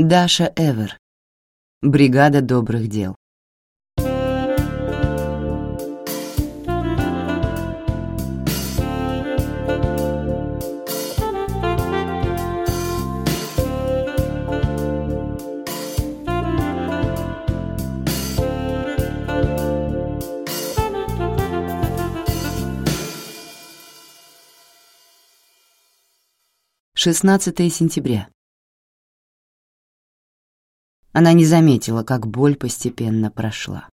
Даша Эвер. Бригада добрых дел. Шестнадцатое сентября. Она не заметила, как боль постепенно прошла.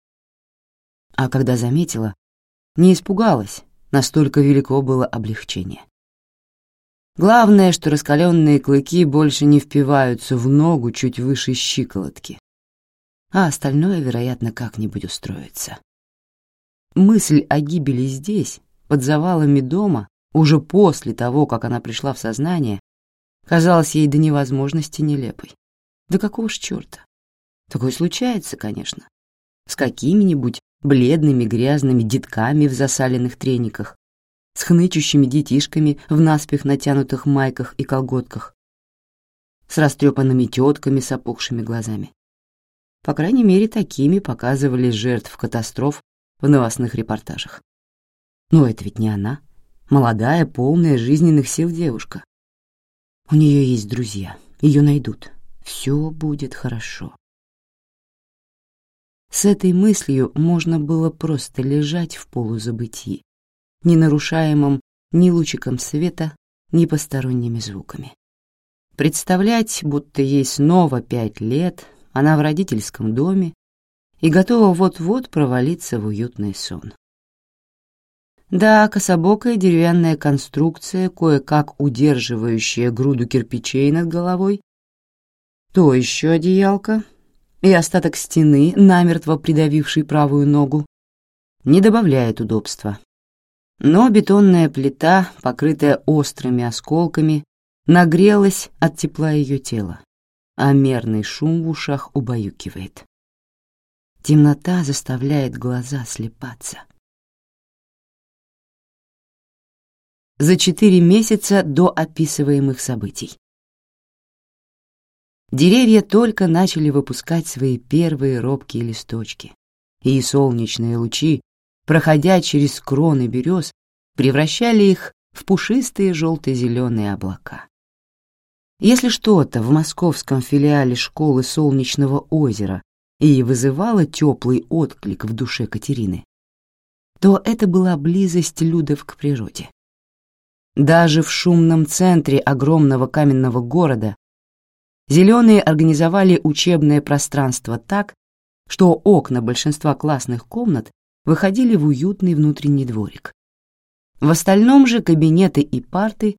А когда заметила, не испугалась, настолько велико было облегчение. Главное, что раскаленные клыки больше не впиваются в ногу чуть выше щиколотки, а остальное, вероятно, как-нибудь устроится. Мысль о гибели здесь, под завалами дома, уже после того, как она пришла в сознание, казалась ей до невозможности нелепой. Да какого ж черта? Такое случается, конечно. С какими-нибудь бледными грязными детками в засаленных трениках, с хнычущими детишками в наспех натянутых майках и колготках, с растрепанными тетками с опухшими глазами. По крайней мере, такими показывали жертв катастроф в новостных репортажах. Но это ведь не она, молодая, полная жизненных сил девушка. У нее есть друзья, ее найдут. Все будет хорошо. С этой мыслью можно было просто лежать в полузабытии, не нарушаемом ни лучиком света, ни посторонними звуками. Представлять, будто ей снова пять лет, она в родительском доме и готова вот-вот провалиться в уютный сон. Да, кособокая деревянная конструкция, кое-как удерживающая груду кирпичей над головой, то еще одеялка, и остаток стены, намертво придавивший правую ногу, не добавляет удобства. Но бетонная плита, покрытая острыми осколками, нагрелась от тепла ее тела, а мерный шум в ушах убаюкивает. Темнота заставляет глаза слепаться. За четыре месяца до описываемых событий. Деревья только начали выпускать свои первые робкие листочки, и солнечные лучи, проходя через кроны берез, превращали их в пушистые желто-зеленые облака. Если что-то в московском филиале школы Солнечного озера и вызывало теплый отклик в душе Катерины, то это была близость Людов к природе. Даже в шумном центре огромного каменного города Зеленые организовали учебное пространство так, что окна большинства классных комнат выходили в уютный внутренний дворик. В остальном же кабинеты и парты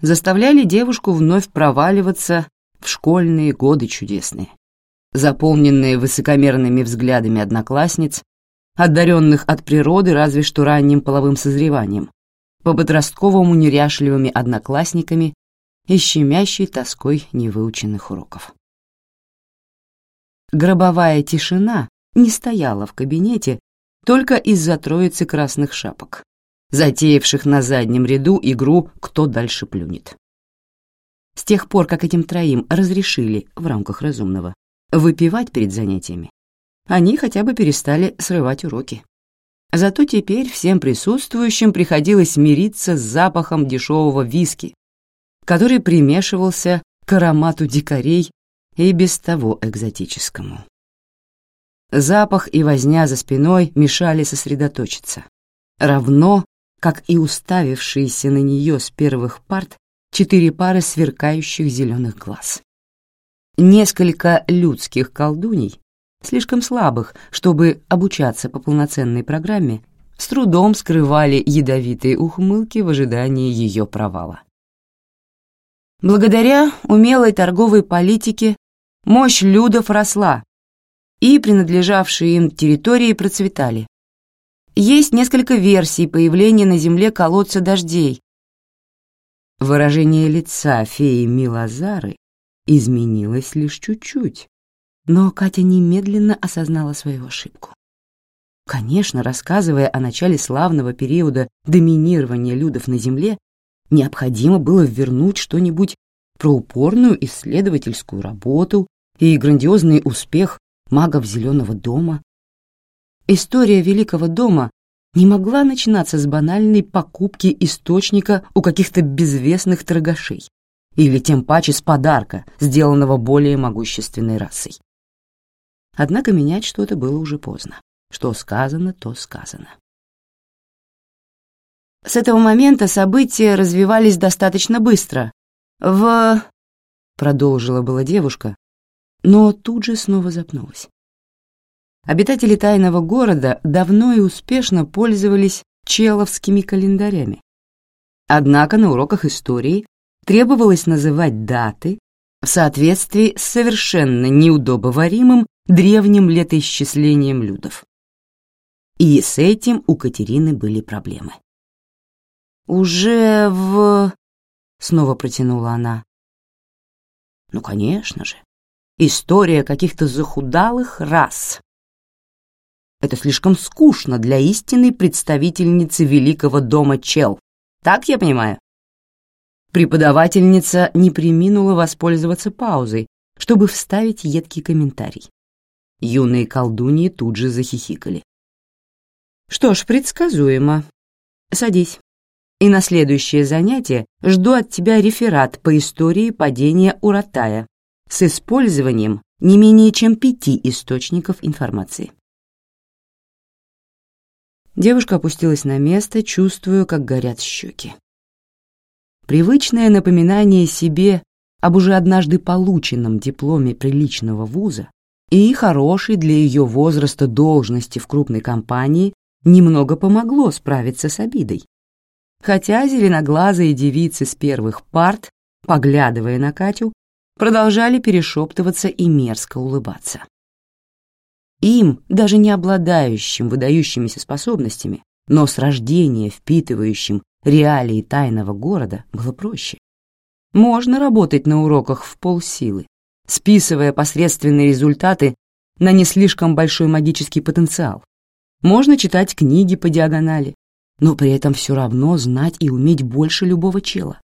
заставляли девушку вновь проваливаться в школьные годы чудесные, заполненные высокомерными взглядами одноклассниц, одаренных от природы разве что ранним половым созреванием, по-подростковому неряшливыми одноклассниками и щемящей тоской невыученных уроков. Гробовая тишина не стояла в кабинете только из-за троицы красных шапок, затеявших на заднем ряду игру «Кто дальше плюнет». С тех пор, как этим троим разрешили, в рамках разумного, выпивать перед занятиями, они хотя бы перестали срывать уроки. Зато теперь всем присутствующим приходилось мириться с запахом дешевого виски, который примешивался к аромату дикарей и без того экзотическому. Запах и возня за спиной мешали сосредоточиться, равно как и уставившиеся на нее с первых парт четыре пары сверкающих зеленых глаз. Несколько людских колдуней, слишком слабых, чтобы обучаться по полноценной программе, с трудом скрывали ядовитые ухмылки в ожидании ее провала. Благодаря умелой торговой политике мощь людов росла, и принадлежавшие им территории процветали. Есть несколько версий появления на Земле колодца дождей. Выражение лица феи Милазары изменилось лишь чуть-чуть, но Катя немедленно осознала свою ошибку. Конечно, рассказывая о начале славного периода доминирования людов на Земле, необходимо было вернуть что-нибудь про упорную исследовательскую работу и грандиозный успех магов Зеленого дома. История Великого дома не могла начинаться с банальной покупки источника у каких-то безвестных торгашей или тем паче с подарка, сделанного более могущественной расой. Однако менять что-то было уже поздно. Что сказано, то сказано. С этого момента события развивались достаточно быстро. В... Продолжила была девушка, но тут же снова запнулась. Обитатели тайного города давно и успешно пользовались человскими календарями. Однако на уроках истории требовалось называть даты в соответствии с совершенно неудобоваримым древним летоисчислением людов. И с этим у Катерины были проблемы. «Уже в...» — снова протянула она. «Ну, конечно же. История каких-то захудалых рас. Это слишком скучно для истинной представительницы великого дома Чел. Так я понимаю?» Преподавательница не приминула воспользоваться паузой, чтобы вставить едкий комментарий. Юные колдуньи тут же захихикали. «Что ж, предсказуемо. Садись. И на следующее занятие жду от тебя реферат по истории падения Уратая с использованием не менее чем пяти источников информации». Девушка опустилась на место, чувствуя, как горят щеки. Привычное напоминание себе об уже однажды полученном дипломе приличного вуза и хорошей для ее возраста должности в крупной компании немного помогло справиться с обидой. Хотя зеленоглазые девицы с первых парт, поглядывая на Катю, продолжали перешептываться и мерзко улыбаться. Им, даже не обладающим выдающимися способностями, но с рождения впитывающим реалии тайного города было проще. Можно работать на уроках в полсилы, списывая посредственные результаты на не слишком большой магический потенциал. Можно читать книги по диагонали, но при этом все равно знать и уметь больше любого чела.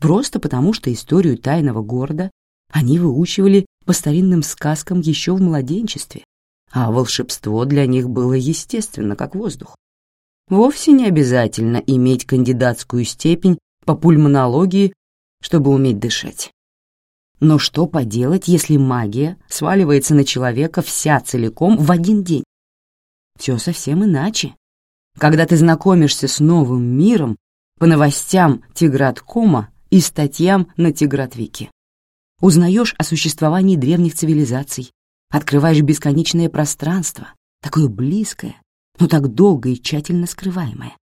Просто потому, что историю тайного города они выучивали по старинным сказкам еще в младенчестве, а волшебство для них было естественно, как воздух. Вовсе не обязательно иметь кандидатскую степень по пульмонологии, чтобы уметь дышать. Но что поделать, если магия сваливается на человека вся целиком в один день? Все совсем иначе. Когда ты знакомишься с новым миром по новостям Тиграткома и статьям на Тигратвике. Узнаешь о существовании древних цивилизаций, открываешь бесконечное пространство, такое близкое, но так долго и тщательно скрываемое.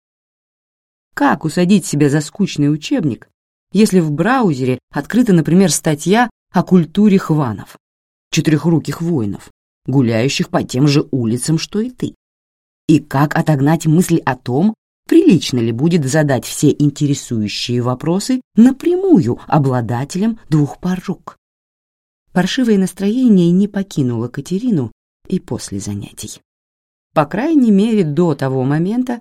Как усадить себя за скучный учебник, если в браузере открыта, например, статья о культуре хванов, четырехруких воинов, гуляющих по тем же улицам, что и ты? И как отогнать мысль о том, прилично ли будет задать все интересующие вопросы напрямую обладателям двух пар рук? Паршивое настроение не покинуло Катерину и после занятий. По крайней мере, до того момента,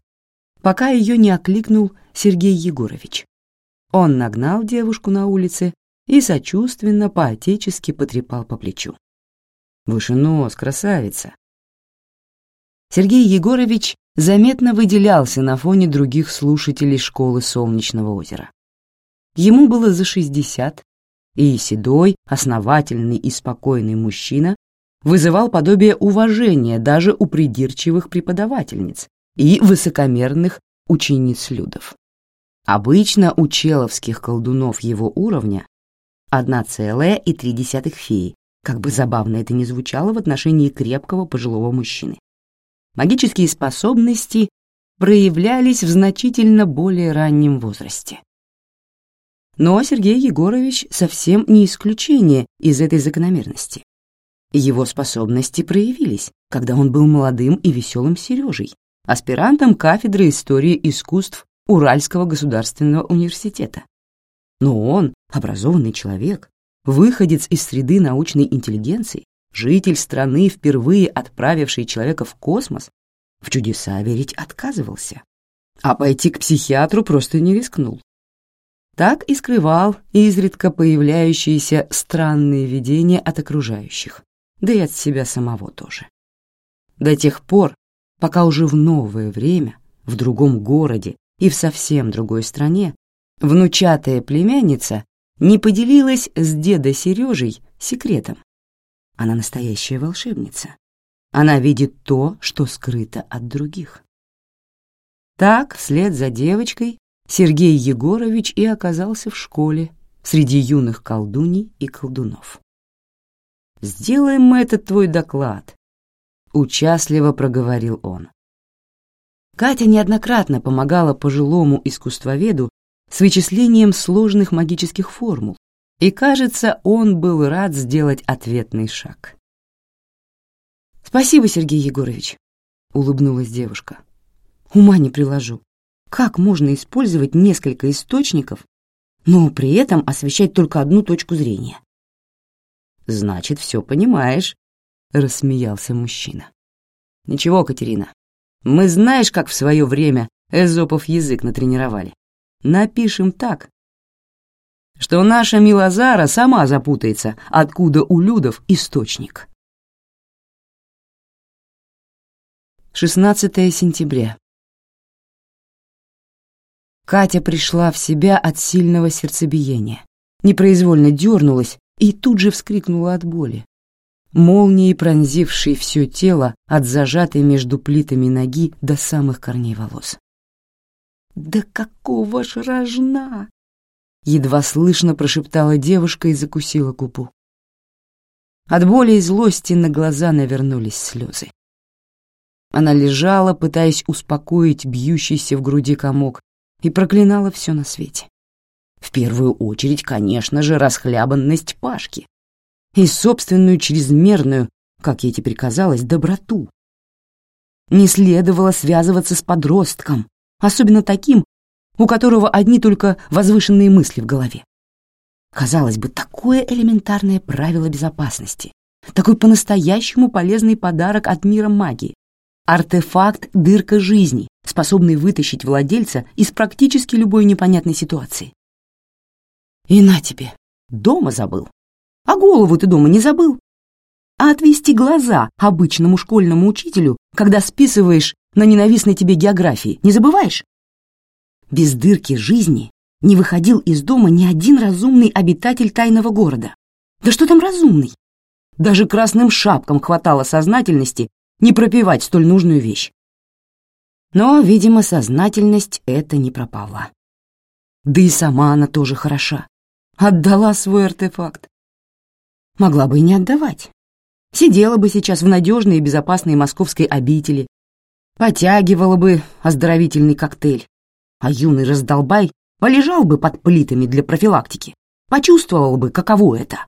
пока ее не окликнул Сергей Егорович. Он нагнал девушку на улице и сочувственно поотечески потрепал по плечу. «Выше нос, красавица!» Сергей Егорович заметно выделялся на фоне других слушателей школы Солнечного озера. Ему было за шестьдесят, и седой, основательный и спокойный мужчина вызывал подобие уважения даже у придирчивых преподавательниц и высокомерных учениц Людов. Обычно у человских колдунов его уровня 1,3 феи, как бы забавно это ни звучало в отношении крепкого пожилого мужчины. Магические способности проявлялись в значительно более раннем возрасте. Но Сергей Егорович совсем не исключение из этой закономерности. Его способности проявились, когда он был молодым и веселым Сережей, аспирантом кафедры истории искусств Уральского государственного университета. Но он, образованный человек, выходец из среды научной интеллигенции, житель страны, впервые отправивший человека в космос, в чудеса верить отказывался, а пойти к психиатру просто не рискнул. так и скрывал изредка появляющиеся странные видения от окружающих, да и от себя самого тоже. До тех пор, пока уже в новое время, в другом городе и в совсем другой стране, внучатая племянница не поделилась с дедой Сережей секретом. Она настоящая волшебница. Она видит то, что скрыто от других. Так, вслед за девочкой, Сергей Егорович и оказался в школе среди юных колдуней и колдунов. «Сделаем мы этот твой доклад», — участливо проговорил он. Катя неоднократно помогала пожилому искусствоведу с вычислением сложных магических формул, и, кажется, он был рад сделать ответный шаг. «Спасибо, Сергей Егорович», — улыбнулась девушка. «Ума не приложу. Как можно использовать несколько источников, но при этом освещать только одну точку зрения?» «Значит, все понимаешь», — рассмеялся мужчина. «Ничего, Катерина, мы знаешь, как в свое время Эзопов язык натренировали. Напишем так, что наша Милозара сама запутается, откуда у Людов источник. 16 сентября. Катя пришла в себя от сильного сердцебиения, непроизвольно дернулась и тут же вскрикнула от боли. Молнией пронзившей все тело от зажатой между плитами ноги до самых корней волос. «Да какого ж рожна!» Едва слышно прошептала девушка и закусила губу. От боли и злости на глаза навернулись слезы. Она лежала, пытаясь успокоить бьющийся в груди комок, и проклинала все на свете. В первую очередь, конечно же, расхлябанность Пашки и собственную чрезмерную, как ей теперь казалось, доброту. Не следовало связываться с подростком, особенно таким, у которого одни только возвышенные мысли в голове. Казалось бы, такое элементарное правило безопасности, такой по-настоящему полезный подарок от мира магии, артефакт «Дырка жизни», способный вытащить владельца из практически любой непонятной ситуации. И на тебе, дома забыл. А голову ты дома не забыл? А отвести глаза обычному школьному учителю, когда списываешь на ненавистной тебе географии, не забываешь? Без дырки жизни не выходил из дома ни один разумный обитатель тайного города. Да что там разумный? Даже красным шапкам хватало сознательности не пропивать столь нужную вещь. Но, видимо, сознательность это не пропала. Да и сама она тоже хороша. Отдала свой артефакт. Могла бы и не отдавать. Сидела бы сейчас в надежной и безопасной московской обители, потягивала бы оздоровительный коктейль, а юный раздолбай полежал бы под плитами для профилактики, почувствовал бы, каково это.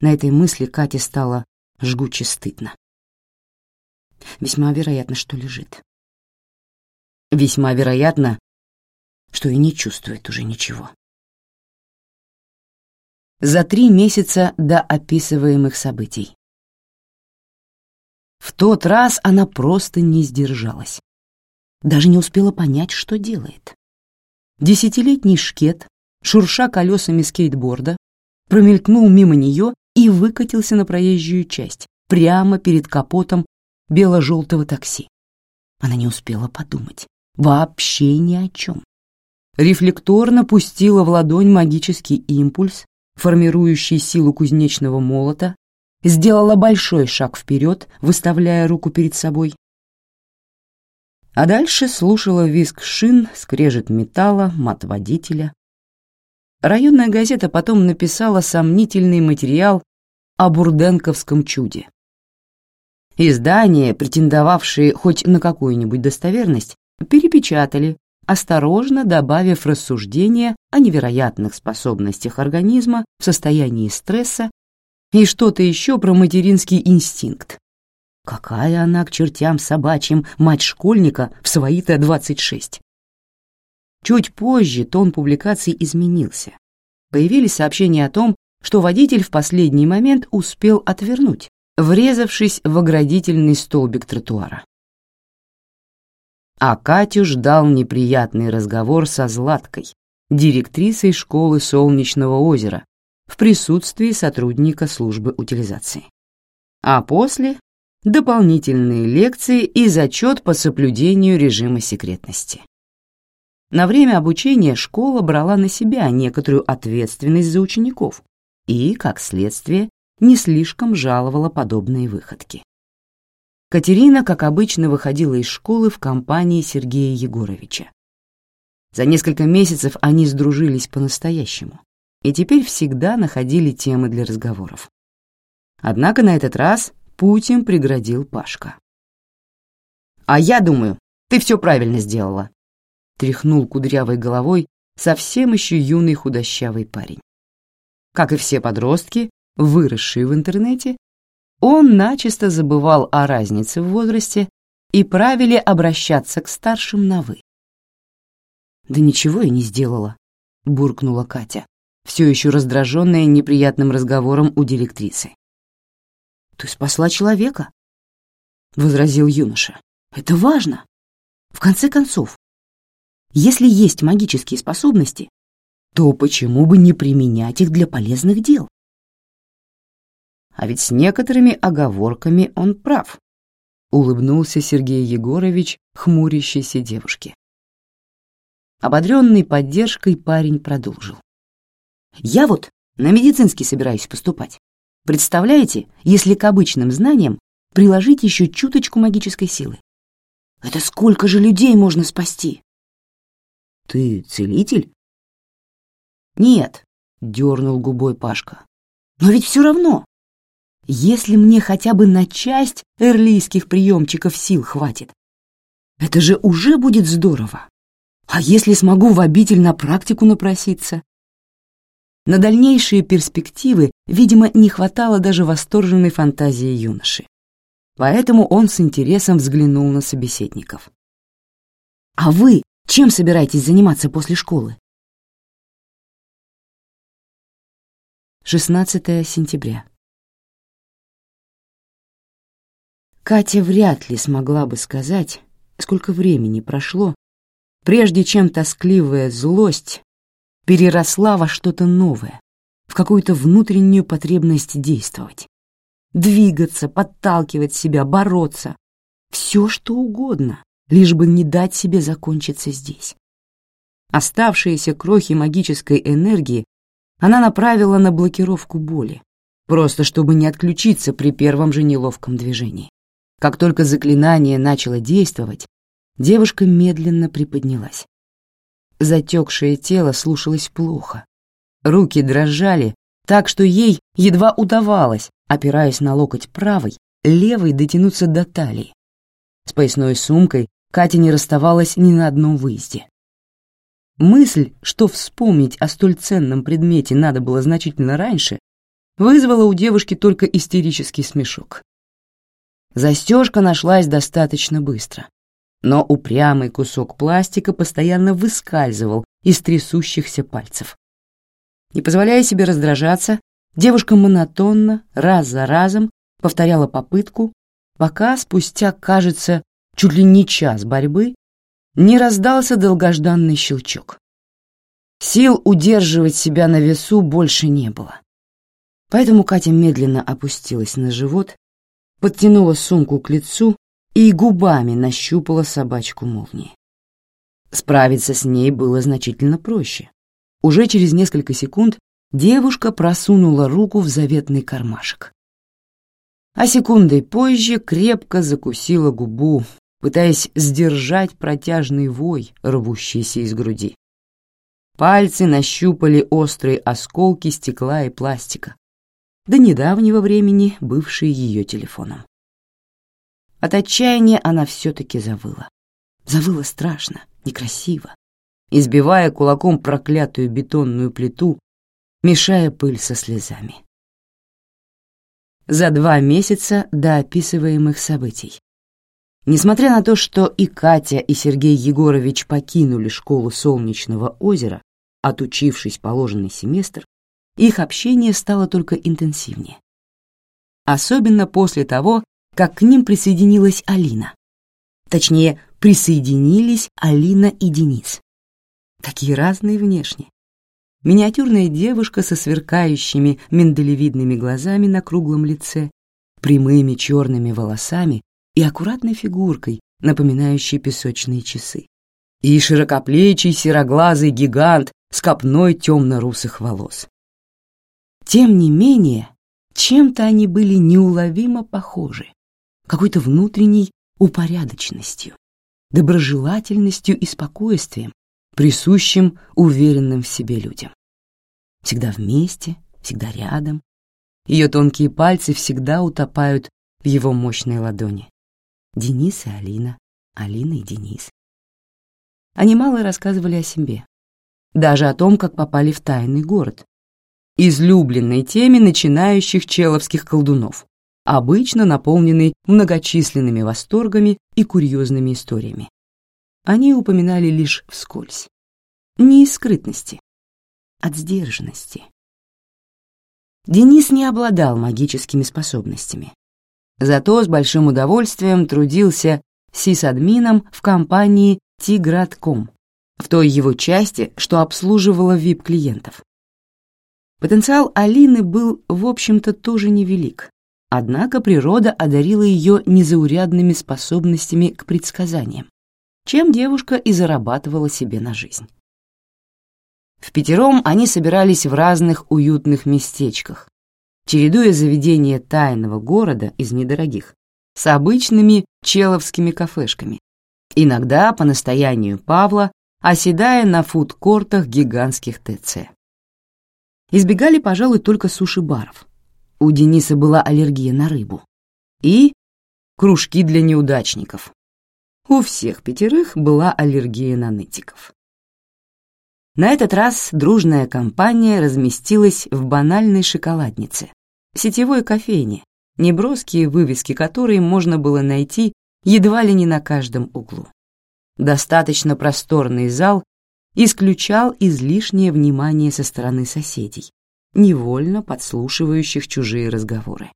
На этой мысли Кате стало жгуче стыдно. Весьма вероятно, что лежит. Весьма вероятно, что и не чувствует уже ничего. За три месяца до описываемых событий. В тот раз она просто не сдержалась. Даже не успела понять, что делает. Десятилетний шкет, шурша колесами скейтборда, промелькнул мимо нее и выкатился на проезжую часть, прямо перед капотом бело-желтого такси. Она не успела подумать. Вообще ни о чем. Рефлекторно пустила в ладонь магический импульс, формирующий силу кузнечного молота, сделала большой шаг вперед, выставляя руку перед собой. А дальше слушала визг шин, скрежет металла, мат водителя. Районная газета потом написала сомнительный материал о бурденковском чуде. Издания, претендовавшие хоть на какую-нибудь достоверность, перепечатали, осторожно добавив рассуждения о невероятных способностях организма в состоянии стресса и что-то еще про материнский инстинкт. Какая она к чертям собачьим мать школьника в свои-то 26. Чуть позже тон публикаций изменился. Появились сообщения о том, что водитель в последний момент успел отвернуть, врезавшись в оградительный столбик тротуара. А Катю ждал неприятный разговор со Златкой, директрисой школы Солнечного озера в присутствии сотрудника службы утилизации. А после — дополнительные лекции и зачет по соблюдению режима секретности. На время обучения школа брала на себя некоторую ответственность за учеников и, как следствие, не слишком жаловала подобные выходки. Катерина, как обычно, выходила из школы в компании Сергея Егоровича. За несколько месяцев они сдружились по-настоящему и теперь всегда находили темы для разговоров. Однако на этот раз путь им преградил Пашка. «А я думаю, ты все правильно сделала», — тряхнул кудрявой головой совсем еще юный худощавый парень. Как и все подростки, выросшие в интернете, он начисто забывал о разнице в возрасте и правиле обращаться к старшим на «вы». «Да ничего я не сделала», — буркнула Катя, все еще раздраженная неприятным разговором у директрисы. «Ты спасла человека», — возразил юноша. «Это важно. В конце концов, если есть магические способности, то почему бы не применять их для полезных дел? А ведь с некоторыми оговорками он прав, улыбнулся Сергей Егорович хмурящейся девушке. Ободренный поддержкой парень продолжил. «Я вот на медицинский собираюсь поступать. Представляете, если к обычным знаниям приложить еще чуточку магической силы? Это сколько же людей можно спасти?» «Ты целитель?» «Нет», — дернул губой Пашка. «Но ведь все равно, если мне хотя бы на часть эрлийских приемчиков сил хватит, это же уже будет здорово. А если смогу в обитель на практику напроситься? На дальнейшие перспективы, видимо, не хватало даже восторженной фантазии юноши. Поэтому он с интересом взглянул на собеседников. «А вы чем собираетесь заниматься после школы?» 16 сентября. Катя вряд ли смогла бы сказать, сколько времени прошло, прежде чем тоскливая злость переросла во что-то новое, в какую-то внутреннюю потребность действовать. Двигаться, подталкивать себя, бороться. Все, что угодно, лишь бы не дать себе закончиться здесь. Оставшиеся крохи магической энергии она направила на блокировку боли, просто чтобы не отключиться при первом же неловком движении. Как только заклинание начало действовать, девушка медленно приподнялась. Затекшее тело слушалось плохо. Руки дрожали, так что ей едва удавалось, опираясь на локоть правой, левой дотянуться до талии. С поясной сумкой Катя не расставалась ни на одном выезде. Мысль, что вспомнить о столь ценном предмете надо было значительно раньше, вызвала у девушки только истерический смешок. Застежка нашлась достаточно быстро, но упрямый кусок пластика постоянно выскальзывал из трясущихся пальцев. Не позволяя себе раздражаться, девушка монотонно, раз за разом, повторяла попытку, пока спустя, кажется, чуть ли не час борьбы, не раздался долгожданный щелчок. Сил удерживать себя на весу больше не было. Поэтому Катя медленно опустилась на живот, подтянула сумку к лицу и губами нащупала собачку молнии. Справиться с ней было значительно проще. Уже через несколько секунд девушка просунула руку в заветный кармашек. А секундой позже крепко закусила губу, пытаясь сдержать протяжный вой, рвущийся из груди. Пальцы нащупали острые осколки стекла и пластика, до недавнего времени бывшие ее телефоном. От отчаяния она все-таки завыла. Завыла страшно, некрасиво, избивая кулаком проклятую бетонную плиту, мешая пыль со слезами. За два месяца до описываемых событий Несмотря на то, что и Катя, и Сергей Егорович покинули школу Солнечного озера, отучившись положенный семестр, их общение стало только интенсивнее. Особенно после того, как к ним присоединилась Алина. Точнее, присоединились Алина и Денис. Такие разные внешне. Миниатюрная девушка со сверкающими миндалевидными глазами на круглом лице, прямыми черными волосами и аккуратной фигуркой, напоминающей песочные часы. И широкоплечий сероглазый гигант с копной темно-русых волос. Тем не менее, чем-то они были неуловимо похожи, какой-то внутренней упорядоченностью, доброжелательностью и спокойствием, присущим уверенным в себе людям. Всегда вместе, всегда рядом. Ее тонкие пальцы всегда утопают в его мощной ладони. Денис и Алина, Алина и Денис. Они мало рассказывали о себе, даже о том, как попали в тайный город, излюбленной теме начинающих человских колдунов, обычно наполненной многочисленными восторгами и курьезными историями. Они упоминали лишь вскользь. Не из скрытности, от сдержанности. Денис не обладал магическими способностями. Зато с большим удовольствием трудился сисадмином в компании «Тигратком», в той его части, что обслуживала VIP-клиентов. Потенциал Алины был, в общем-то, тоже невелик, однако природа одарила ее незаурядными способностями к предсказаниям, чем девушка и зарабатывала себе на жизнь. В пятером они собирались в разных уютных местечках, чередуя заведения тайного города из недорогих с обычными человскими кафешками, иногда по настоянию Павла оседая на фудкортах гигантских ТЦ. Избегали, пожалуй, только суши-баров. У Дениса была аллергия на рыбу. И кружки для неудачников. У всех пятерых была аллергия на нытиков. На этот раз дружная компания разместилась в банальной шоколаднице, сетевой кофейне, неброские вывески которой можно было найти едва ли не на каждом углу. Достаточно просторный зал исключал излишнее внимание со стороны соседей, невольно подслушивающих чужие разговоры.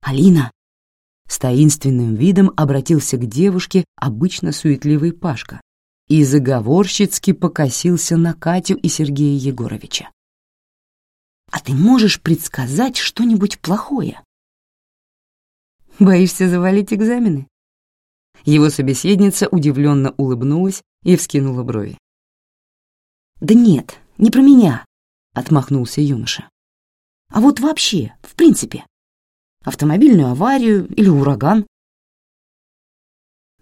«Алина!» — с таинственным видом обратился к девушке обычно суетливый Пашка, и заговорщицки покосился на Катю и Сергея Егоровича. «А ты можешь предсказать что-нибудь плохое?» «Боишься завалить экзамены?» Его собеседница удивленно улыбнулась и вскинула брови. «Да нет, не про меня», — отмахнулся юноша. «А вот вообще, в принципе. Автомобильную аварию или ураган?»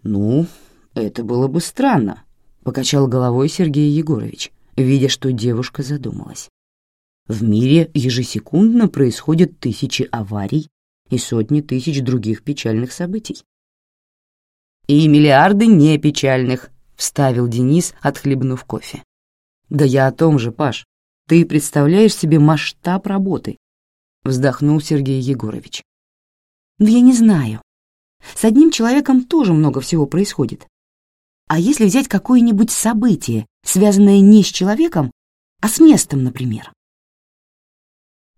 «Ну, это было бы странно», покачал головой Сергей Егорович, видя, что девушка задумалась. В мире ежесекундно происходят тысячи аварий и сотни тысяч других печальных событий. «И миллиарды не печальных», — вставил Денис, отхлебнув кофе. «Да я о том же, Паш. Ты представляешь себе масштаб работы?» — вздохнул Сергей Егорович. «Да я не знаю. С одним человеком тоже много всего происходит. А если взять какое-нибудь событие, связанное не с человеком, а с местом, например?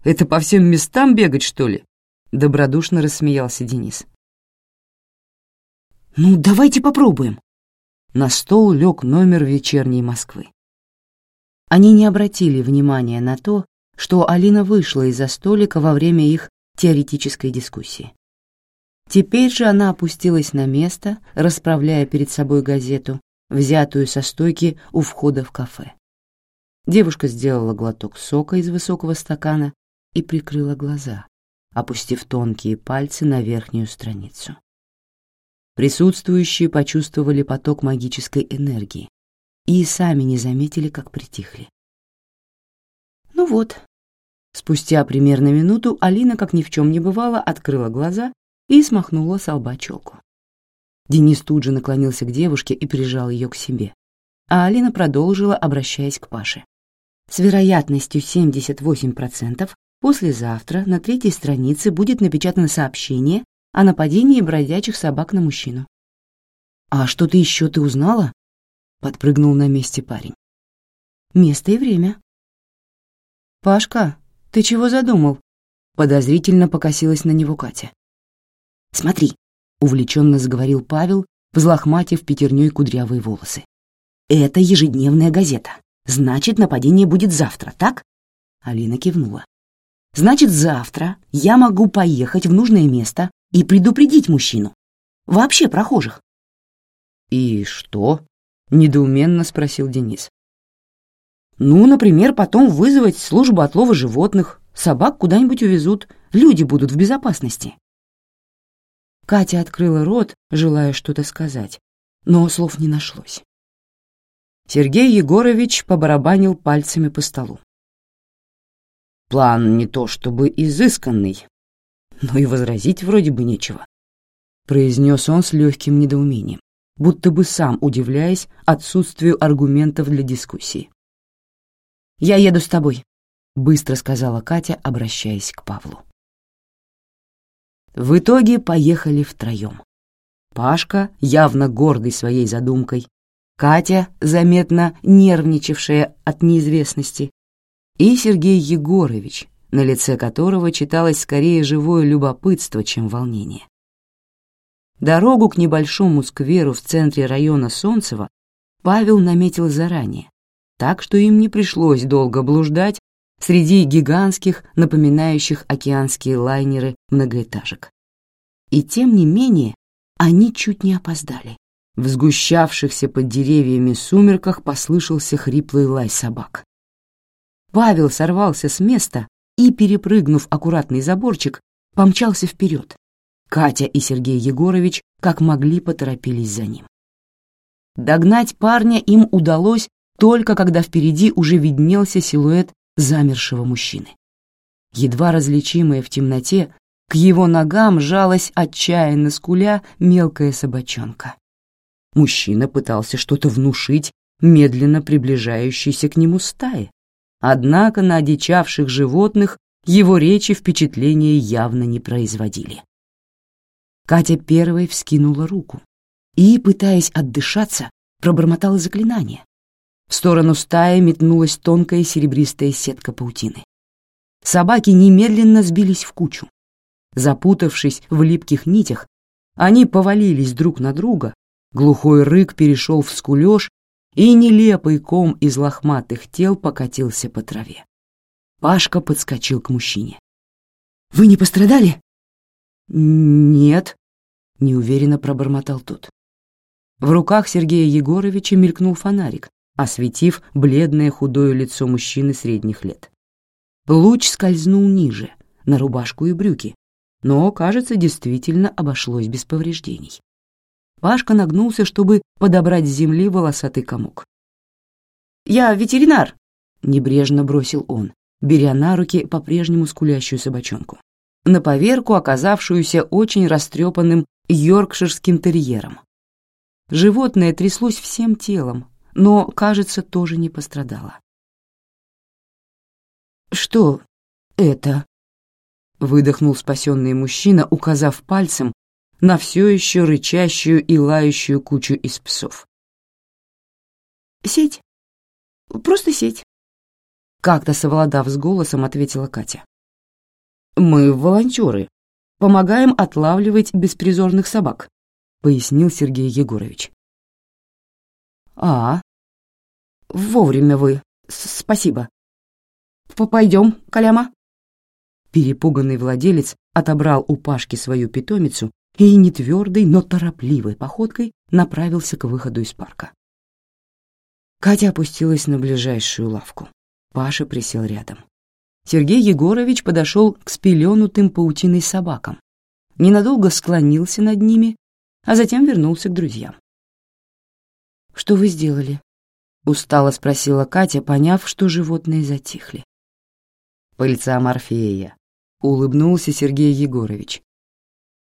«Это по всем местам бегать, что ли?» — добродушно рассмеялся Денис. «Ну, давайте попробуем». На стол лег номер вечерней Москвы. Они не обратили внимания на то, что Алина вышла из-за столика во время их теоретической дискуссии. Теперь же она опустилась на место, расправляя перед собой газету, взятую со стойки у входа в кафе. Девушка сделала глоток сока из высокого стакана и прикрыла глаза, опустив тонкие пальцы на верхнюю страницу. Присутствующие почувствовали поток магической энергии и сами не заметили, как притихли. Ну вот, спустя примерно минуту Алина, как ни в чем не бывало, открыла глаза и смахнула с лба челку. Денис тут же наклонился к девушке и прижал ее к себе, а Алина продолжила, обращаясь к Паше. С вероятностью 78% послезавтра на третьей странице будет напечатано сообщение о нападении бродячих собак на мужчину. «А что-то еще ты узнала?» — подпрыгнул на месте парень. «Место и время». «Пашка, ты чего задумал?» — подозрительно покосилась на него Катя. «Смотри», — увлеченно заговорил Павел, взлохматив пятерней кудрявые волосы. Это ежедневная газета. Значит, нападение будет завтра, так? Алина кивнула. Значит, завтра я могу поехать в нужное место и предупредить мужчину. Вообще прохожих. «И что?» — недоуменно спросил Денис. «Ну, например, потом вызвать службу отлова животных, собак куда-нибудь увезут, люди будут в безопасности». Катя открыла рот, желая что-то сказать, но слов не нашлось. Сергей Егорович побарабанил пальцами по столу. План не то чтобы изысканный, но и возразить вроде бы нечего, произнес он с легким недоумением, будто бы сам удивляясь отсутствию аргументов для дискуссии. «Я еду с тобой», — быстро сказала Катя, обращаясь к Павлу. В итоге поехали втроем. Пашка, явно гордый своей задумкой, Катя, заметно нервничавшая от неизвестности, и Сергей Егорович, на лице которого читалось скорее живое любопытство, чем волнение. Дорогу к небольшому скверу в центре района Солнцева Павел наметил заранее, так что им не пришлось долго блуждать среди гигантских, напоминающих океанские лайнеры многоэтажек. И тем не менее они чуть не опоздали. В сгущавшихся под деревьями сумерках послышался хриплый лай собак. Павел сорвался с места и, перепрыгнув аккуратный заборчик, помчался вперед. Катя и Сергей Егорович как могли поторопились за ним. Догнать парня им удалось только когда впереди уже виднелся силуэт замершего мужчины. Едва различимая в темноте, к его ногам жалась отчаянно скуля мелкая собачонка. Мужчина пытался что-то внушить медленно приближающейся к нему стае. Однако на одичавших животных его речи впечатления явно не производили. Катя первой вскинула руку и, пытаясь отдышаться, пробормотала заклинание. В сторону стаи метнулась тонкая серебристая сетка паутины. Собаки немедленно сбились в кучу. Запутавшись в липких нитях, они повалились друг на друга, глухой рык перешел в скулеж, и нелепый ком из лохматых тел покатился по траве. Пашка подскочил к мужчине. «Вы не пострадали?» «Нет», — неуверенно пробормотал тот. В руках Сергея Егоровича мелькнул фонарик, осветив бледное худое лицо мужчины средних лет. Луч скользнул ниже, на рубашку и брюки, но, кажется, действительно обошлось без повреждений. Пашка нагнулся, чтобы подобрать с земли волосатый комок. «Я ветеринар», — небрежно бросил он, беря на руки по-прежнему скулящую собачонку, на поверку оказавшуюся очень растрепанным йоркширским терьером. Животное тряслось всем телом, но, кажется, тоже не пострадало. «Что это?» — выдохнул спасенный мужчина, указав пальцем на все еще рычащую и лающую кучу из псов. «Сеть. Просто сеть», — как-то совладав с голосом, ответила Катя. «Мы волонтеры, помогаем отлавливать беспризорных собак», — пояснил Сергей Егорович. «А, вовремя вы, спасибо. Пойдем, Коляма». Перепуганный владелец отобрал у Пашки свою питомицу и нетвердой, но торопливой походкой направился к выходу из парка. Катя опустилась на ближайшую лавку. Паша присел рядом. Сергей Егорович подошел к спеленутым паутиной собакам, ненадолго склонился над ними, а затем вернулся к друзьям. «Что вы сделали?» — устало спросила Катя, поняв, что животные затихли. «Пыльца Морфея», — улыбнулся Сергей Егорович.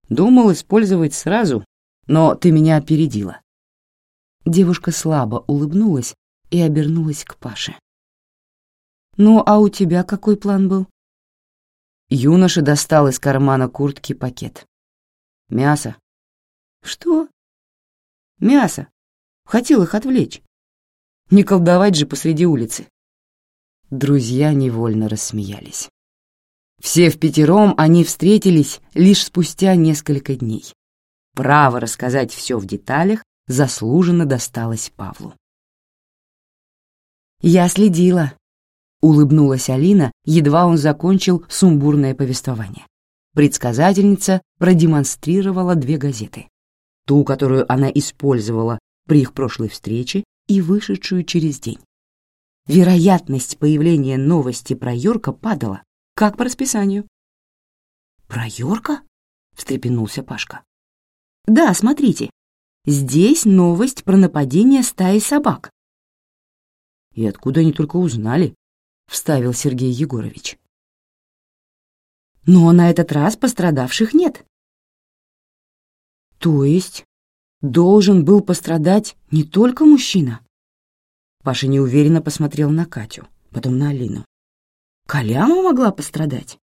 Думал использовать сразу, но ты меня опередила». Девушка слабо улыбнулась и обернулась к Паше. «Ну, а у тебя какой план был?» Юноша достал из кармана куртки пакет. «Мясо». «Что?» «Мясо. Хотел их отвлечь. Не колдовать же посреди улицы». Друзья невольно рассмеялись. Все в пятером они встретились лишь спустя несколько дней. Право рассказать все в деталях заслуженно досталось Павлу. Я следила, — улыбнулась Алина, едва он закончил сумбурное повествование. Предсказательница продемонстрировала две газеты. Ту, которую она использовала при их прошлой встрече, и вышедшую через день. Вероятность появления новости про Йорка падала, как по расписанию. «Про Йорка?» — встрепенулся Пашка. «Да, смотрите. Здесь новость про нападение стаи собак». «И откуда они только узнали?» — вставил Сергей Егорович. «Но на этот раз пострадавших нет». «То есть должен был пострадать не только мужчина?» Паша неуверенно посмотрел на Катю, потом на Алину. «Коляма могла пострадать?»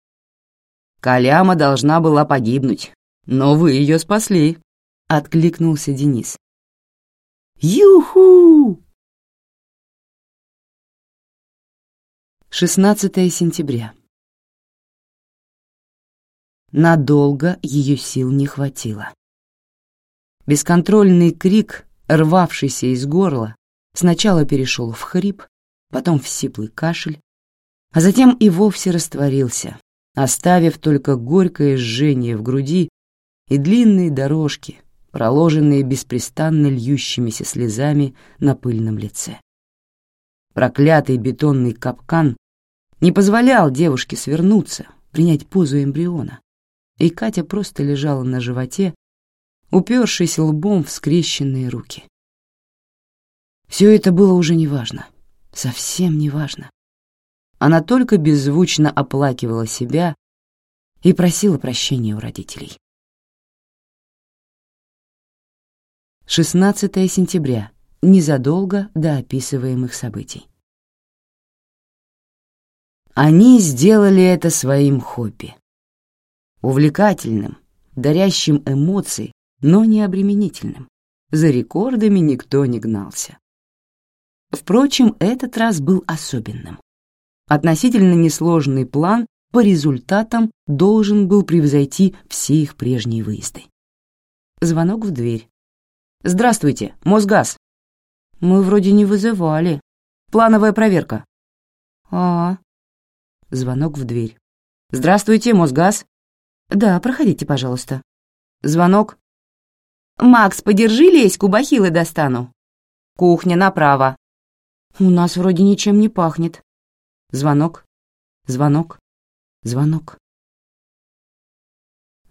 «Коляма должна была погибнуть, но вы ее спасли», — откликнулся Денис. «Юху!» 16 сентября. Надолго ее сил не хватило. Бесконтрольный крик, рвавшийся из горла, сначала перешел в хрип, потом в сиплый кашель, а затем и вовсе растворился, оставив только горькое жжение в груди и длинные дорожки, проложенные беспрестанно льющимися слезами на пыльном лице. Проклятый бетонный капкан не позволял девушке свернуться, принять позу эмбриона, и Катя просто лежала на животе, упершись лбом в скрещенные руки. Все это было уже неважно, совсем неважно. Она только беззвучно оплакивала себя и просила прощения у родителей. 16 сентября, незадолго до описываемых событий. Они сделали это своим хобби. Увлекательным, дарящим эмоции, но не обременительным. За рекордами никто не гнался. Впрочем, этот раз был особенным. Относительно несложный план по результатам должен был превзойти все их прежние выезды. Звонок в дверь. «Здравствуйте, Мосгаз». «Мы вроде не вызывали. Плановая проверка». «А...» Звонок в дверь. «Здравствуйте, Мосгаз». «Да, проходите, пожалуйста». Звонок. «Макс, подержи леську, бахилы достану». «Кухня направо». У нас вроде ничем не пахнет. Звонок, звонок, звонок.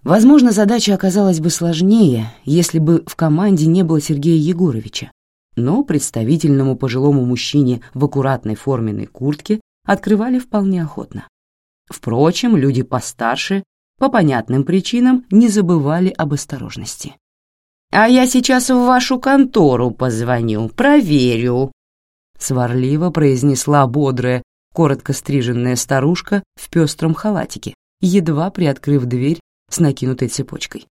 Возможно, задача оказалась бы сложнее, если бы в команде не было Сергея Егоровича, но представительному пожилому мужчине в аккуратной форменной куртке открывали вполне охотно. Впрочем, люди постарше по понятным причинам не забывали об осторожности. «А я сейчас в вашу контору позвоню, проверю», сварливо произнесла бодрая, коротко стриженная старушка в пестром халатике, едва приоткрыв дверь с накинутой цепочкой.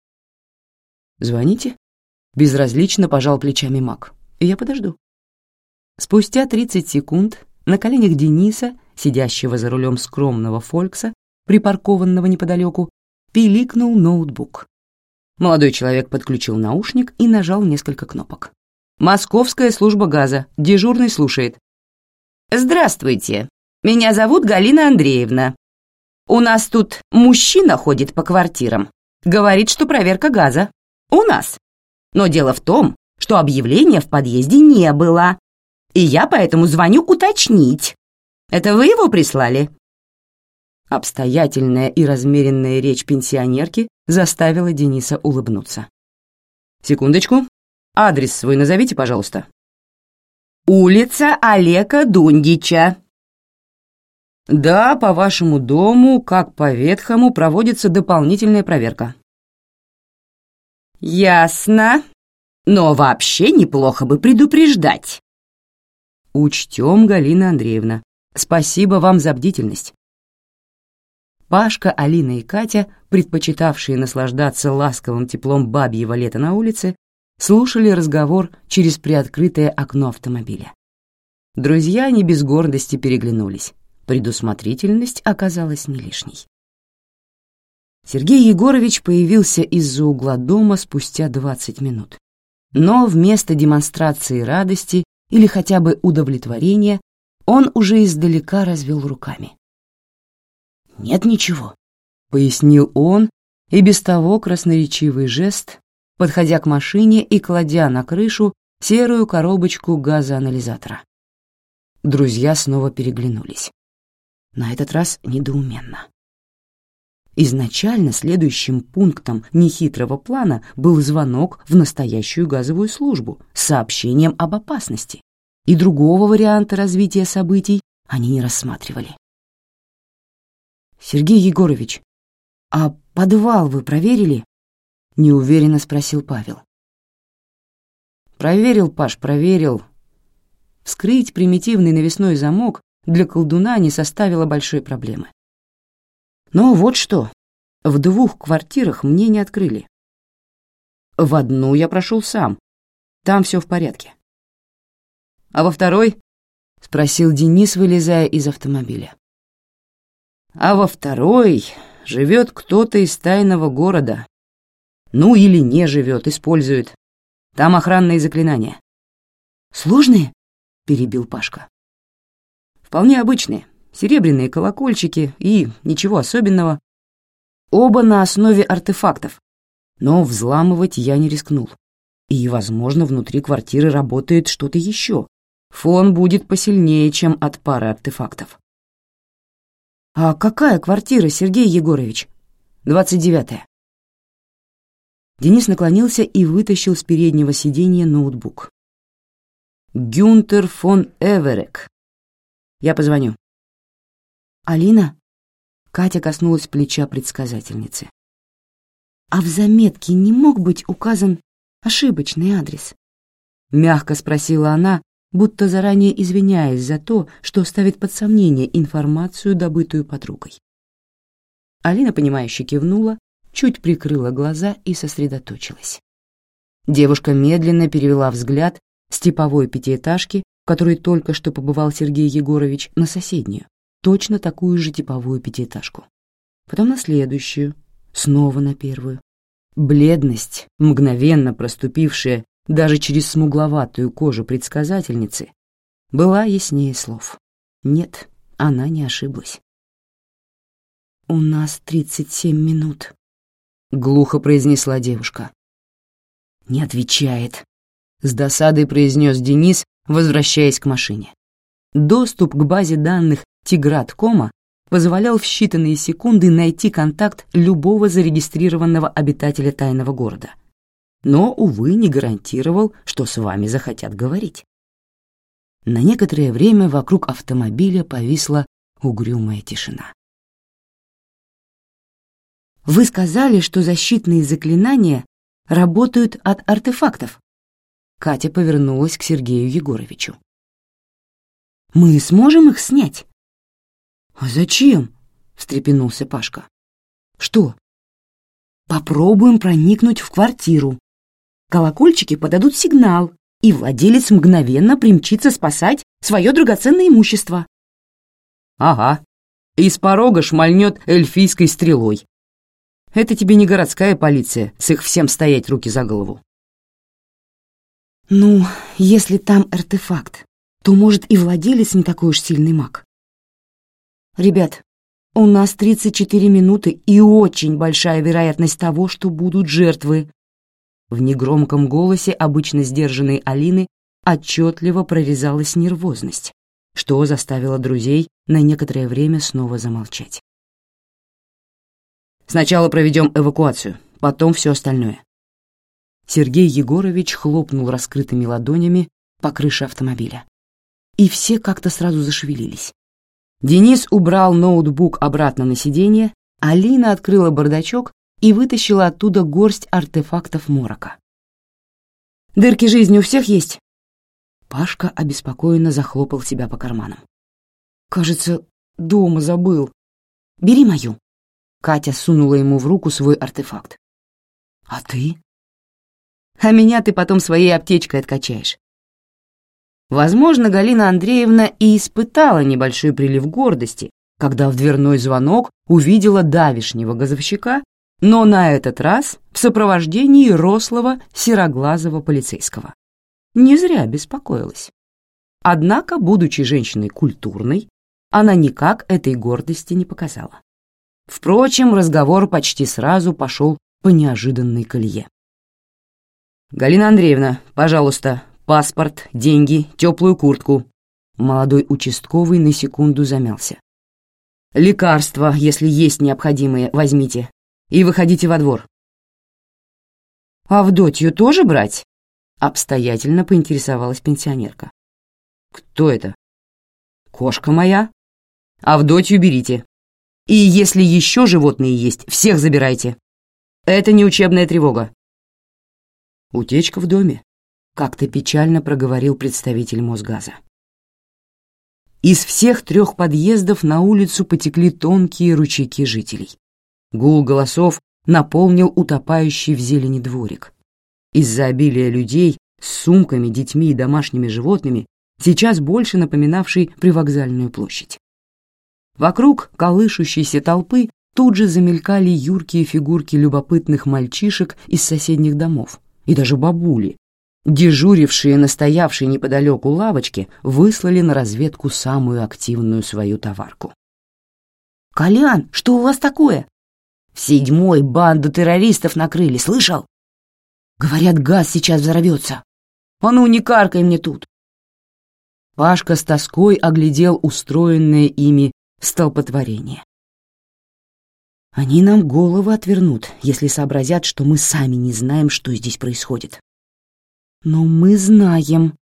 «Звоните?» — безразлично пожал плечами маг. «Я подожду». Спустя 30 секунд на коленях Дениса, сидящего за рулем скромного «Фолькса», припаркованного неподалеку, пиликнул ноутбук. Молодой человек подключил наушник и нажал несколько кнопок. Московская служба газа. Дежурный слушает. Здравствуйте. Меня зовут Галина Андреевна. У нас тут мужчина ходит по квартирам. Говорит, что проверка газа. У нас. Но дело в том, что объявления в подъезде не было. И я поэтому звоню уточнить. Это вы его прислали? Обстоятельная и размеренная речь пенсионерки заставила Дениса улыбнуться. «Секундочку, Адрес свой назовите, пожалуйста. Улица Олега Дундича. Да, по вашему дому, как по ветхому, проводится дополнительная проверка. Ясно. Но вообще неплохо бы предупреждать. Учтем, Галина Андреевна. Спасибо вам за бдительность. Пашка, Алина и Катя, предпочитавшие наслаждаться ласковым теплом бабьего лета на улице, слушали разговор через приоткрытое окно автомобиля. Друзья не без гордости переглянулись. Предусмотрительность оказалась не лишней. Сергей Егорович появился из-за угла дома спустя 20 минут. Но вместо демонстрации радости или хотя бы удовлетворения он уже издалека развел руками. «Нет ничего», — пояснил он, и без того красноречивый жест, подходя к машине и кладя на крышу серую коробочку газоанализатора. Друзья снова переглянулись. На этот раз недоуменно. Изначально следующим пунктом нехитрого плана был звонок в настоящую газовую службу с сообщением об опасности, и другого варианта развития событий они не рассматривали. «Сергей Егорович, а подвал вы проверили?» — неуверенно спросил Павел. «Проверил, Паш, проверил. Вскрыть примитивный навесной замок для колдуна не составило большой проблемы. Но вот что, в двух квартирах мне не открыли. В одну я прошел сам, там все в порядке. А во второй? — спросил Денис, вылезая из автомобиля. А во второй живет кто-то из тайного города. Ну или не живет, использует. Там охранные заклинания. «Сложные?» — перебил Пашка. «Вполне обычные серебряные колокольчики и ничего особенного. Оба на основе артефактов, но взламывать я не рискнул. И, возможно, внутри квартиры работает что-то еще. Фон будет посильнее, чем от пары артефактов. «А какая квартира, Сергей Егорович?» «Двадцать девятая». Денис наклонился и вытащил с переднего сиденья ноутбук. «Гюнтер фон Эверек. Я позвоню». «Алина?» Катя коснулась плеча предсказательницы. «А в заметке не мог быть указан ошибочный адрес?» Мягко спросила она, будто заранее извиняясь за то, что ставит под сомнение информацию, добытую подругой. Алина, понимающе кивнула, чуть прикрыла глаза и сосредоточилась. Девушка медленно перевела взгляд с типовой пятиэтажки, в которой только что побывал Сергей Егорович, на соседнюю, точно такую же типовую пятиэтажку. Потом на следующую, снова на первую. Бледность, мгновенно проступившая даже через смугловатую кожу предсказательницы, была яснее слов. Нет, она не ошиблась. «У нас тридцать семь минут», — глухо произнесла девушка. «Не отвечает», — с досадой произнес Денис, возвращаясь к машине. Доступ к базе данных Тиграткома позволял в считанные секунды найти контакт любого зарегистрированного обитателя тайного города. Но, увы, не гарантировал, что с вами захотят говорить. На некоторое время вокруг автомобиля повисла угрюмая тишина. «Вы сказали, что защитные заклинания работают от артефактов». Катя повернулась к Сергею Егоровичу. «Мы сможем их снять?» «А зачем?» — встрепенулся Пашка. «Что?» «Попробуем проникнуть в квартиру. Колокольчики подадут сигнал, и владелец мгновенно примчится спасать свое драгоценное имущество». «Ага, и с порога шмальнет эльфийской стрелой. Это тебе не городская полиция, с их всем стоять руки за голову». «Ну, если там артефакт, то, может, и владелец не такой уж сильный маг. «Ребят, у нас 34 минуты и очень большая вероятность того, что будут жертвы». В негромком голосе обычно сдержанной Алины отчетливо прорезалась нервозность, что заставило друзей на некоторое время снова замолчать. «Сначала проведем эвакуацию, потом все остальное». Сергей Егорович хлопнул раскрытыми ладонями по крыше автомобиля. И все как-то сразу зашевелились. Денис убрал ноутбук обратно на сиденье, Алина открыла бардачок и вытащила оттуда горсть артефактов морока. «Дырки жизни у всех есть?» Пашка обеспокоенно захлопал себя по карманам. «Кажется, дома забыл. Бери мою». Катя сунула ему в руку свой артефакт. «А ты?» «А меня ты потом своей аптечкой откачаешь. Возможно, Галина Андреевна и испытала небольшой прилив гордости, когда в дверной звонок увидела давишнего газовщика, но на этот раз в сопровождении рослого сероглазого полицейского. Не зря беспокоилась. Однако, будучи женщиной культурной, она никак этой гордости не показала. Впрочем, разговор почти сразу пошел по неожиданной колее. «Галина Андреевна, пожалуйста, паспорт, деньги, теплую куртку». Молодой участковый на секунду замялся. «Лекарства, если есть необходимые, возьмите. И выходите во двор». «Авдотью тоже брать?» Обстоятельно поинтересовалась пенсионерка. «Кто это?» «Кошка моя. Авдотью берите. И если еще животные есть, всех забирайте. Это не учебная тревога». «Утечка в доме», — как-то печально проговорил представитель Мосгаза. Из всех трех подъездов на улицу потекли тонкие ручейки жителей. Гул голосов наполнил утопающий в зелени дворик. Из-за обилия людей с сумками, детьми и домашними животными, сейчас больше напоминавший привокзальную площадь. Вокруг колышущейся толпы тут же замелькали юркие фигурки любопытных мальчишек из соседних домов и даже бабули, Дежурившие на стоявшей неподалеку лавочке выслали на разведку самую активную свою товарку. «Колян, что у вас такое?» «В седьмой банду террористов накрыли, слышал?» «Говорят, газ сейчас взорвется. А ну, не каркай мне тут!» Пашка с тоской оглядел устроенное ими столпотворение. «Они нам головы отвернут, если сообразят, что мы сами не знаем, что здесь происходит», но мы знаем.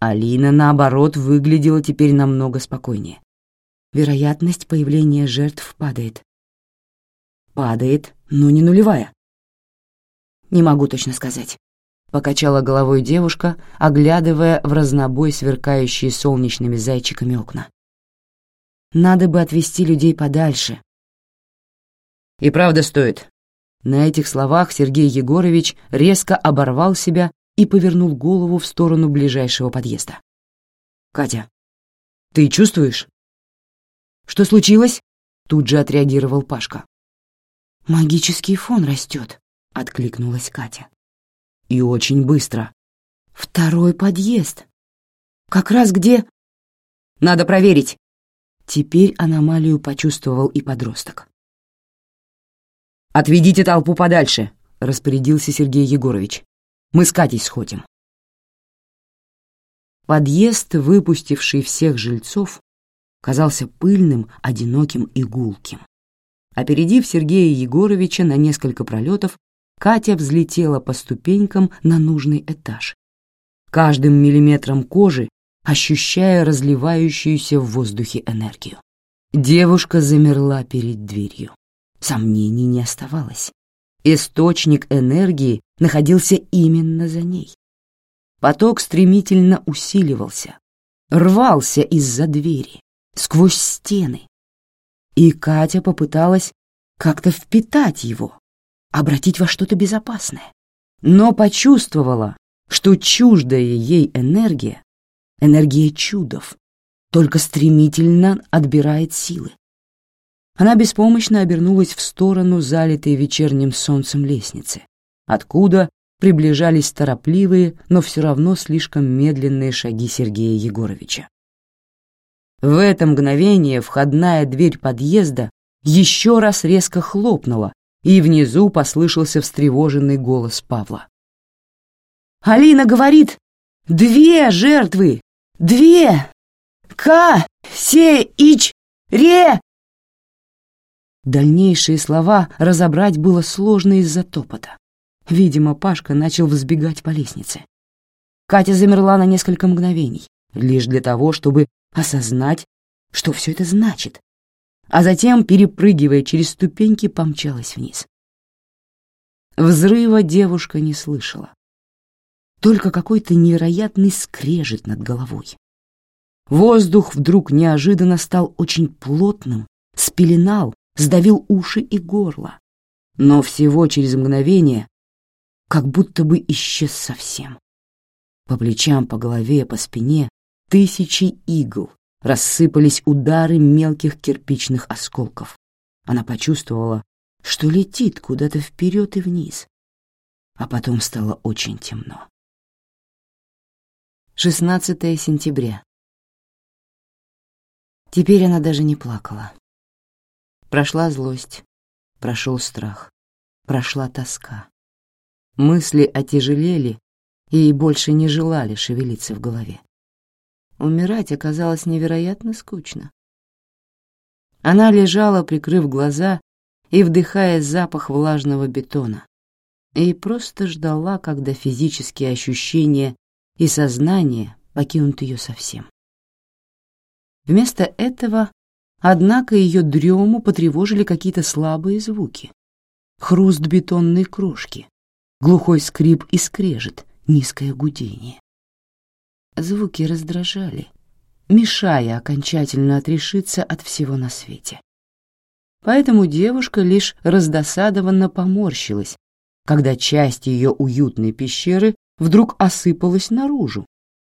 Алина, наоборот, выглядела теперь намного спокойнее. Вероятность появления жертв падает. Падает, но не нулевая. Не могу точно сказать. Покачала головой девушка, оглядывая в разнобой сверкающие солнечными зайчиками окна. Надо бы отвести людей подальше. И правда стоит. На этих словах Сергей Егорович резко оборвал себя и повернул голову в сторону ближайшего подъезда. «Катя, ты чувствуешь?» «Что случилось?» — тут же отреагировал Пашка. «Магический фон растет», — откликнулась Катя. «И очень быстро». «Второй подъезд. Как раз где...» «Надо проверить». Теперь аномалию почувствовал и подросток. «Отведите толпу подальше», — распорядился Сергей Егорович. Мы с Катей сходим. Подъезд, выпустивший всех жильцов, казался пыльным, одиноким и гулким. Опередив Сергея Егоровича на несколько пролетов, Катя взлетела по ступенькам на нужный этаж, каждым миллиметром кожи ощущая разливающуюся в воздухе энергию. Девушка замерла перед дверью. Сомнений не оставалось. Источник энергии находился именно за ней. Поток стремительно усиливался, рвался из-за двери, сквозь стены. И Катя попыталась как-то впитать его, обратить во что-то безопасное, но почувствовала, что чуждая ей энергия, энергия чудов, только стремительно отбирает силы. Она беспомощно обернулась в сторону залитой вечерним солнцем лестницы, откуда приближались торопливые, но все равно слишком медленные шаги Сергея Егоровича. В это мгновение входная дверь подъезда еще раз резко хлопнула, и внизу послышался встревоженный голос Павла. «Алина говорит, две жертвы! Две! К, Се, Ич, Ре!» Дальнейшие слова разобрать было сложно из-за топота. Видимо, Пашка начал взбегать по лестнице. Катя замерла на несколько мгновений, лишь для того, чтобы осознать, что все это значит, а затем, перепрыгивая через ступеньки, помчалась вниз. Взрыва девушка не слышала. Только какой-то невероятный скрежет над головой. Воздух вдруг неожиданно стал очень плотным, спеленал, сдавил уши и горло. Но всего через мгновение как будто бы исчез совсем. По плечам, по голове, по спине тысячи игл рассыпались удары мелких кирпичных осколков. Она почувствовала, что летит куда-то вперед и вниз, а потом стало очень темно. 16 сентября, Теперь она даже не плакала. Прошла злость, прошел страх, прошла тоска. Мысли отяжелели и больше не желали шевелиться в голове. Умирать оказалось невероятно скучно. Она лежала, прикрыв глаза и вдыхая запах влажного бетона, и просто ждала, когда физические ощущения и сознание покинут ее совсем. Вместо этого, однако, ее дрему потревожили какие-то слабые звуки. Хруст бетонной крошки, глухой скрип и скрежет, низкое гудение. Звуки раздражали, мешая окончательно отрешиться от всего на свете. Поэтому девушка лишь раздосадованно поморщилась, когда часть ее уютной пещеры вдруг осыпалась наружу,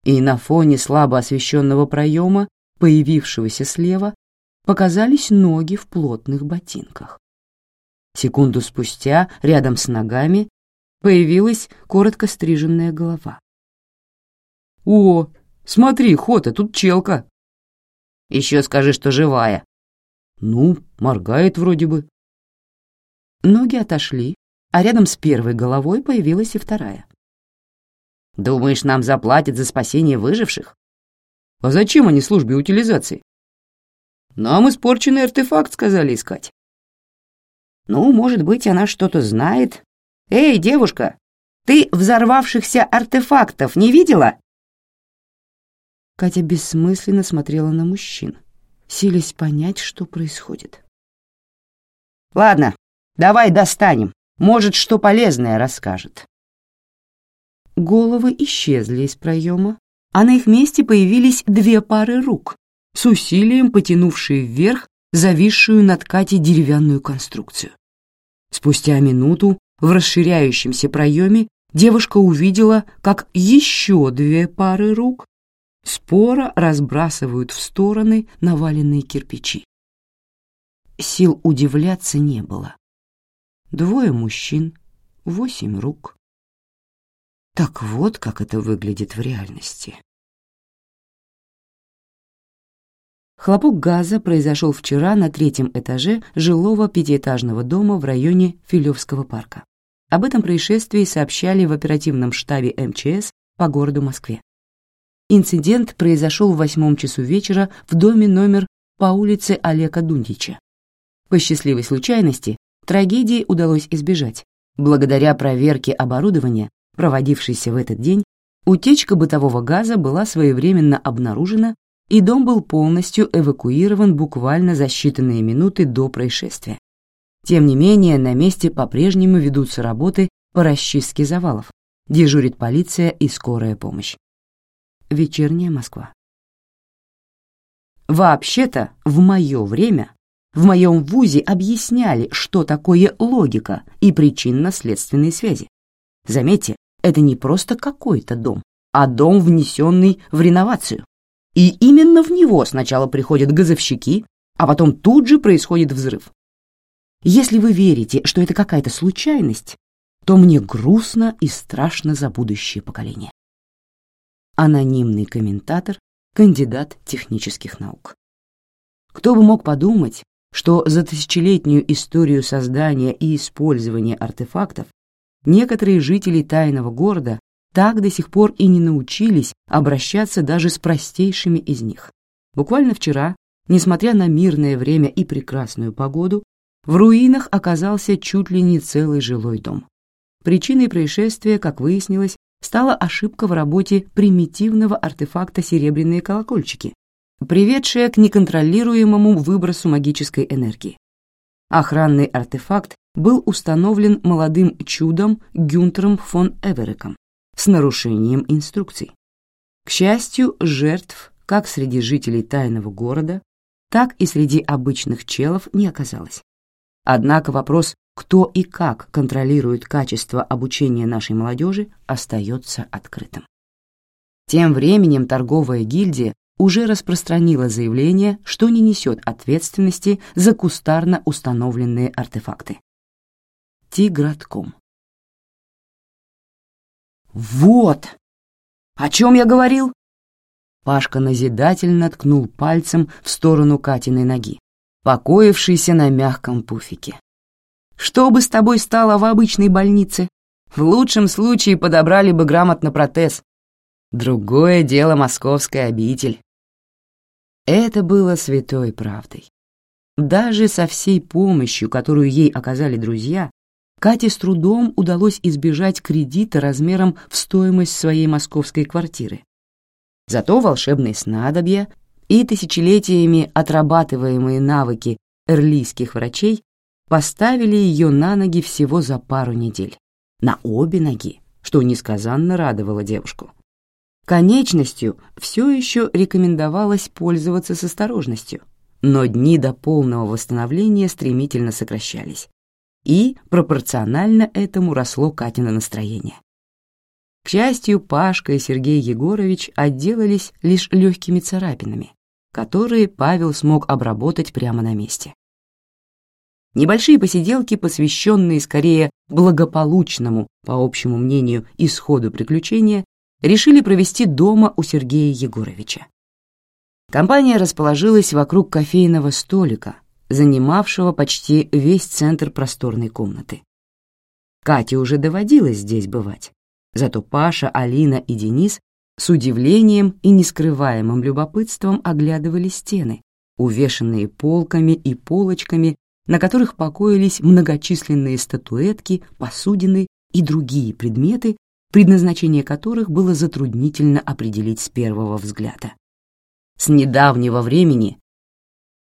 и на фоне слабо освещенного проема, появившегося слева, показались ноги в плотных ботинках. Секунду спустя, рядом с ногами, появилась коротко стриженная голова. «О, смотри, Хота, тут челка!» «Еще скажи, что живая!» «Ну, моргает вроде бы». Ноги отошли, а рядом с первой головой появилась и вторая. «Думаешь, нам заплатят за спасение выживших?» «А зачем они службе утилизации?» «Нам испорченный артефакт сказали искать». «Ну, может быть, она что-то знает. Эй, девушка, ты взорвавшихся артефактов не видела?» Катя бессмысленно смотрела на мужчин, силясь понять, что происходит. «Ладно, давай достанем. Может, что полезное расскажет». Головы исчезли из проема, а на их месте появились две пары рук, с усилием потянувшие вверх зависшую над Катей деревянную конструкцию. Спустя минуту в расширяющемся проеме девушка увидела, как еще две пары рук споро разбрасывают в стороны наваленные кирпичи. Сил удивляться не было. Двое мужчин, восемь рук. Так вот, как это выглядит в реальности. Хлопок газа произошел вчера на третьем этаже жилого пятиэтажного дома в районе Филевского парка. Об этом происшествии сообщали в оперативном штабе МЧС по городу Москве. Инцидент произошел в восьмом часу вечера в доме номер по улице Олега Дундича. По счастливой случайности трагедии удалось избежать. Благодаря проверке оборудования, проводившейся в этот день, утечка бытового газа была своевременно обнаружена, и дом был полностью эвакуирован буквально за считанные минуты до происшествия. Тем не менее, на месте по-прежнему ведутся работы по расчистке завалов, дежурит полиция и скорая помощь. Вечерняя Москва. Вообще-то, в мое время, в моем вузе объясняли, что такое логика и причинно-следственные связи. Заметьте, это не просто какой-то дом, а дом, внесенный в реновацию. И именно в него сначала приходят газовщики, а потом тут же происходит взрыв. Если вы верите, что это какая-то случайность, то мне грустно и страшно за будущее поколение анонимный комментатор, кандидат технических наук. Кто бы мог подумать, что за тысячелетнюю историю создания и использования артефактов некоторые жители тайного города так до сих пор и не научились обращаться даже с простейшими из них. Буквально вчера, несмотря на мирное время и прекрасную погоду, в руинах оказался чуть ли не целый жилой дом. Причиной происшествия, как выяснилось, стала ошибка в работе примитивного артефакта «Серебряные колокольчики», приведшая к неконтролируемому выбросу магической энергии. Охранный артефакт был установлен молодым чудом Гюнтером фон Эвереком с нарушением инструкций. К счастью, жертв как среди жителей тайного города, так и среди обычных челов не оказалось. Однако вопрос кто и как контролирует качество обучения нашей молодежи, остается открытым. Тем временем торговая гильдия уже распространила заявление, что не несет ответственности за кустарно установленные артефакты. Тигратком. «Вот! О чем я говорил?» Пашка назидательно ткнул пальцем в сторону Катиной ноги, покоившейся на мягком пуфике. «Что бы с тобой стало в обычной больнице? В лучшем случае подобрали бы грамотно протез. Другое дело московская обитель». Это было святой правдой. Даже со всей помощью, которую ей оказали друзья, Кате с трудом удалось избежать кредита размером в стоимость своей московской квартиры. Зато волшебные снадобья и тысячелетиями отрабатываемые навыки эрлийских врачей поставили ее на ноги всего за пару недель. На обе ноги, что несказанно радовало девушку. Конечностью все еще рекомендовалось пользоваться с осторожностью, но дни до полного восстановления стремительно сокращались. И пропорционально этому росло Катина настроение. К счастью, Пашка и Сергей Егорович отделались лишь легкими царапинами, которые Павел смог обработать прямо на месте. Небольшие посиделки, посвященные скорее благополучному, по общему мнению, исходу приключения, решили провести дома у Сергея Егоровича. Компания расположилась вокруг кофейного столика, занимавшего почти весь центр просторной комнаты. Кате уже доводилось здесь бывать, зато Паша, Алина и Денис с удивлением и нескрываемым любопытством оглядывали стены, увешанные полками и полочками, на которых покоились многочисленные статуэтки, посудины и другие предметы, предназначение которых было затруднительно определить с первого взгляда. С недавнего времени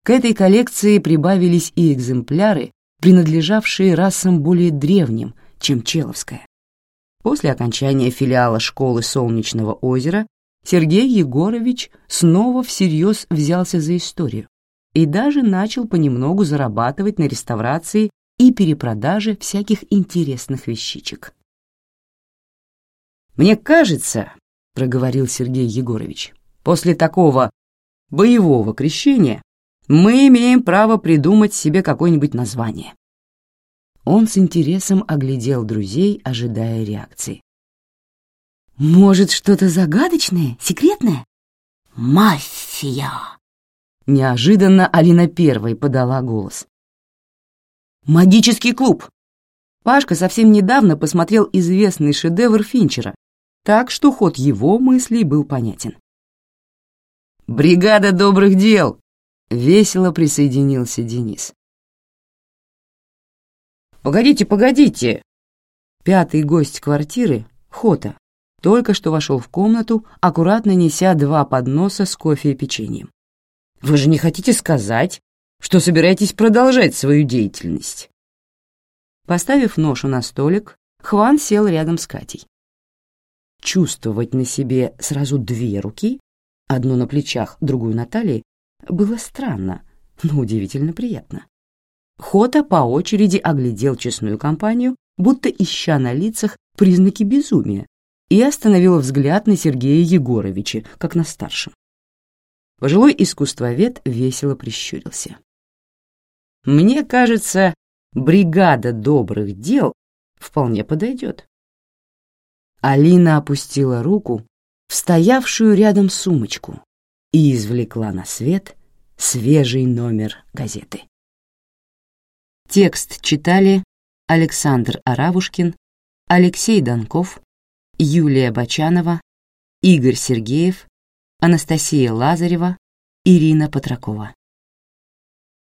к этой коллекции прибавились и экземпляры, принадлежавшие расам более древним, чем Человская. После окончания филиала школы Солнечного озера Сергей Егорович снова всерьез взялся за историю и даже начал понемногу зарабатывать на реставрации и перепродаже всяких интересных вещичек. «Мне кажется, — проговорил Сергей Егорович, — после такого боевого крещения мы имеем право придумать себе какое-нибудь название. Он с интересом оглядел друзей, ожидая реакции. «Может, что-то загадочное, секретное?» «Мафия!» Неожиданно Алина первой подала голос. «Магический клуб!» Пашка совсем недавно посмотрел известный шедевр Финчера, так что ход его мыслей был понятен. «Бригада добрых дел!» — весело присоединился Денис. «Погодите, погодите!» Пятый гость квартиры, Хота, только что вошел в комнату, аккуратно неся два подноса с кофе и печеньем. «Вы же не хотите сказать, что собираетесь продолжать свою деятельность?» Поставив ношу на столик, Хван сел рядом с Катей. Чувствовать на себе сразу две руки одну на плечах, другую на талии, было странно, но удивительно приятно. Хота по очереди оглядел честную компанию, будто ища на лицах признаки безумия, и остановил взгляд на Сергея Егоровича, как на старшем. Пожилой искусствовед весело прищурился. «Мне кажется, бригада добрых дел вполне подойдет». Алина опустила руку в стоявшую рядом сумочку и извлекла на свет свежий номер газеты. Текст читали Александр Аравушкин, Алексей Донков, Юлия Бочанова, Игорь Сергеев, Анастасия Лазарева, Ирина Патракова.